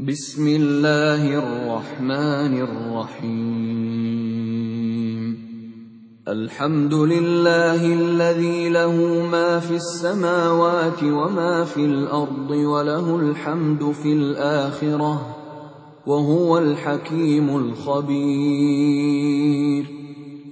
بسم الله الرحمن الرحيم. الحمد لله الذي له ما في السماوات وما في الأرض وله الحمد في الآخرة وهو الحكيم الخبير.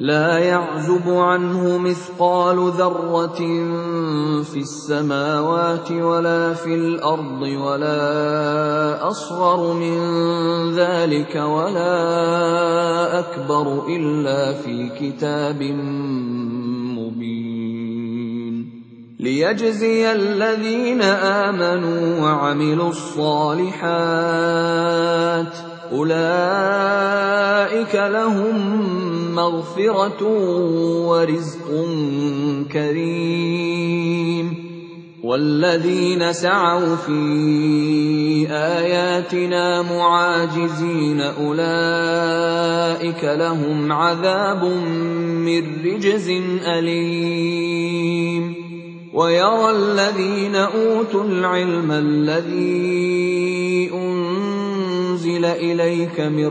لا يعزب عنه مثقال ذرة في السماوات ولا في الأرض ولا أصغر من ذلك ولا أكبر إلا في كتاب مبين. ليجزي الذين آمنوا وعملوا الصالحات أولئك لهم مغفرة ورزق كريم. والذين سعوا في آياتنا معاجزين أولئك لهم عذاب من رجز أليم. ويرى الذين أوتوا العلم الذي أنزل إليك من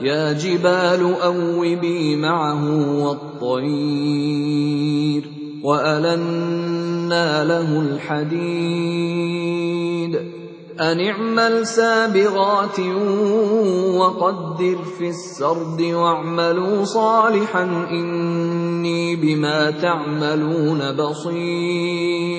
يا جبال أوبي معه والطير وألنا له الحديد. أن اعمل سابغات وقدر في السرد واعملوا صالحا إني بما تعملون بصير.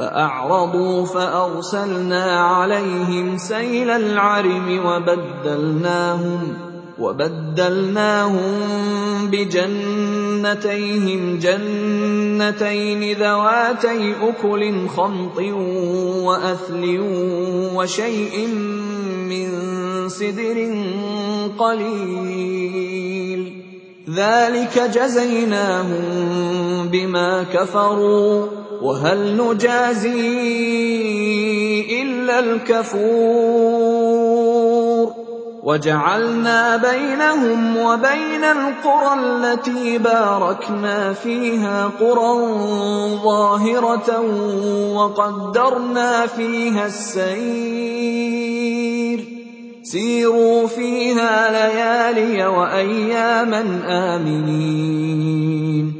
فأعرضوا فأرسلنا عليهم سيل العرم وبدلناهم وبدلناهم بجنتيهم جنتين ذواتي أكل خمط وأثل وشيء من سدر قليل ذلك جزيناهم بما كفروا وهل نجازي إلا الكفور وجعلنا بينهم وبين القرى التي باركنا فيها قرى ظاهرة وقدرنا فيها السير سيروا فيها ليالي وأياما آمنين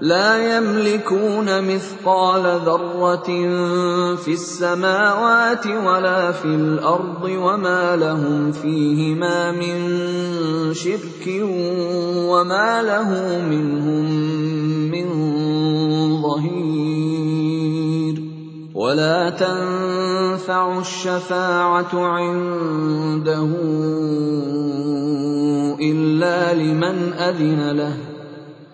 لا يملكون مثقال ذرة في السماوات ولا في الأرض وما لهم فيهما من شرك وما له منهم من ظهير. ولا تنفع الشفاعة عنده إلا لمن أذن له.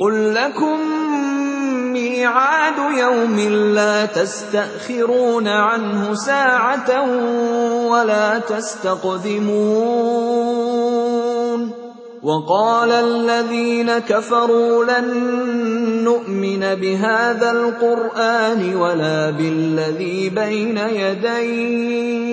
قل لكم ميعاد يوم لا تستأخرون عنه ساعة ولا تستقدمون. وقال الذين كفروا لن نؤمن بهذا القرآن ولا بالذي بين يديه.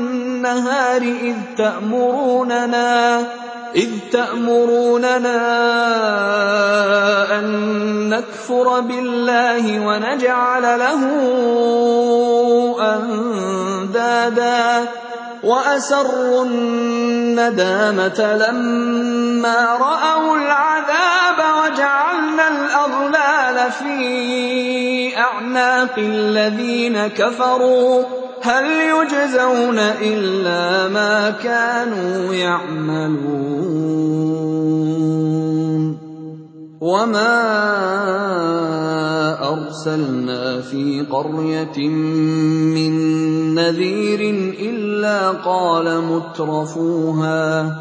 إذ تأمروننا إذ تأمروننا أن نكفر بالله ونجعل له أندادا. وأسروا الندامة لما رأوا العذاب وجعلنا الأغلال في أعناق الذين كفروا. هل يجزون إلا ما كانوا يعملون؟ وما أرسلنا في قرية من نذير إلا قال مترفوها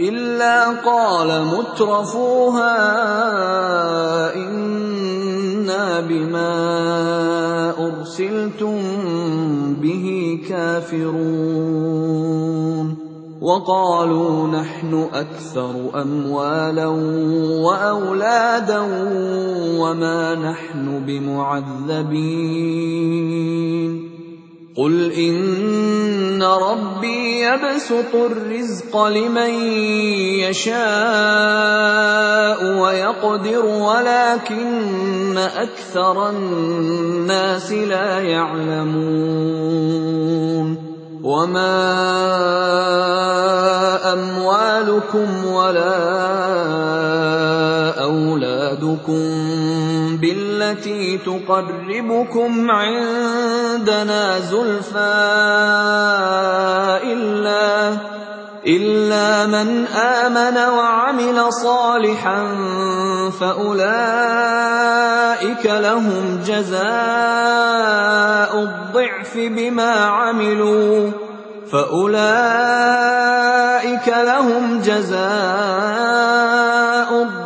إلا قال مترفوها إنا بما أرسلتم به كافرون وقالوا نحن أكثر اموالا واولادا وما نحن بمعذبين قل ان ربي يبسط الرزق لمن يشاء ويقدر ولكن أكثر الناس لا يعلمون. وما اموالكم ولا اولادكم بالتي تقربكم عندنا زلفى إلا من آمن وعمل صالحا فأولئك لهم جزاء الضعف بما عملوا فأولئك لهم جزاء الضعف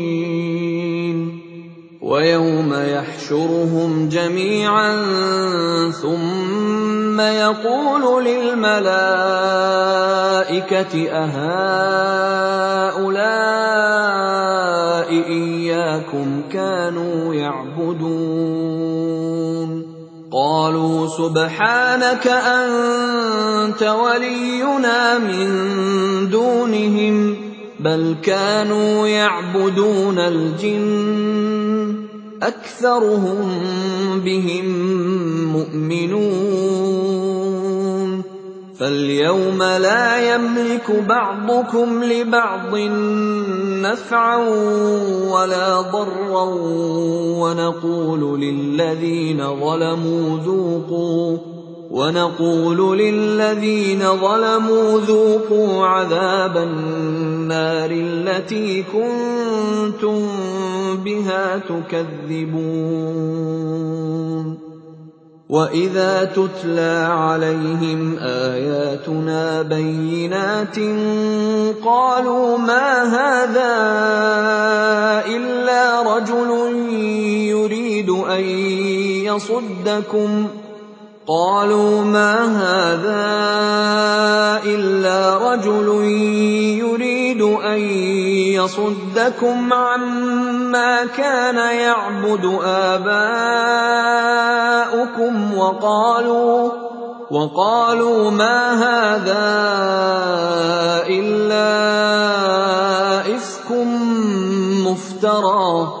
ويوم يحشرهم جميعا ثم يقول للملائكة أهؤلاء إياكم كانوا يعبدون؟ قالوا سبحانك أنت ولينا من دونهم بل كانوا يعبدون الجن أكثرهم بهم مؤمنون. فاليوم لا يملك بعضكم لبعض نفعا ولا ضرا ونقول للذين ظلموا ذوقوا ونقول للذين ظلموا ذوقوا عذاب النار التي كنتم بها تكذبون. وإذا تتلى عليهم آياتنا بينات قالوا ما هذا إلا رجل يريد أن يصدكم قالوا ما هذا إلا رجل يريد أن يصدكم عما كان يعبد آباؤكم وقالوا ما هذا إلا إفك مفترى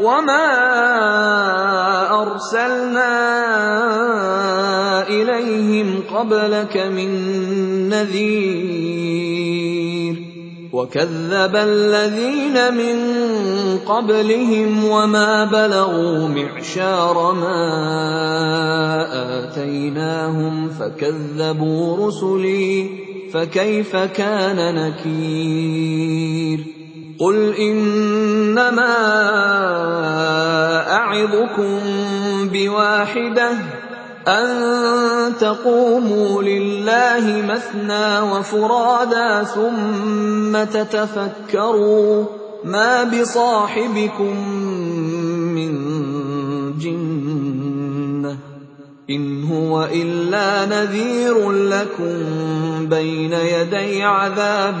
وما ارسلنا اليهم قبلك من نذير وكذب الذين من قبلهم وما بلغوا معشار ما اتيناهم فكذبوا رسلي فكيف كان نكير قل انما اعظكم بواحده ان تقوموا لله مثنى وفرادا ثم تتفكروا ما بصاحبكم من جنه ان هو الا نذير لكم بين يدي عذاب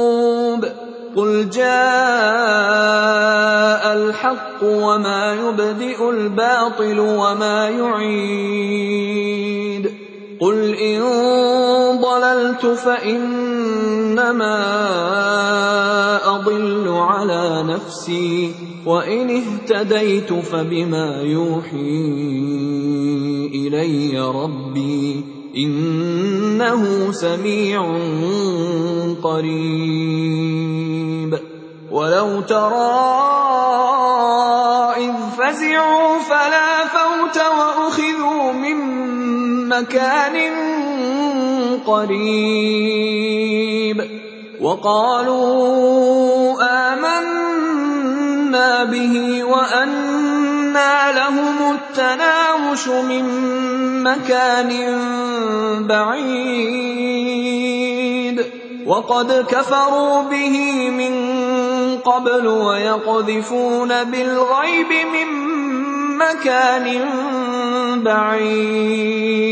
قل جاء الحق وما يبدئ الباطل وما يعيد قل ان ضللت فانما اضل على نفسي وإن اهتديت فبما يوحي إلي ربي إنه سميع قريب. ولو ترى إذ فزعوا فلا فوت وأخذوا من مكان قريب. وقالوا امنا به وانى لهم التناوش من مكان بعيد وقد كفروا به من قبل ويقذفون بالغيب من مكان بعيد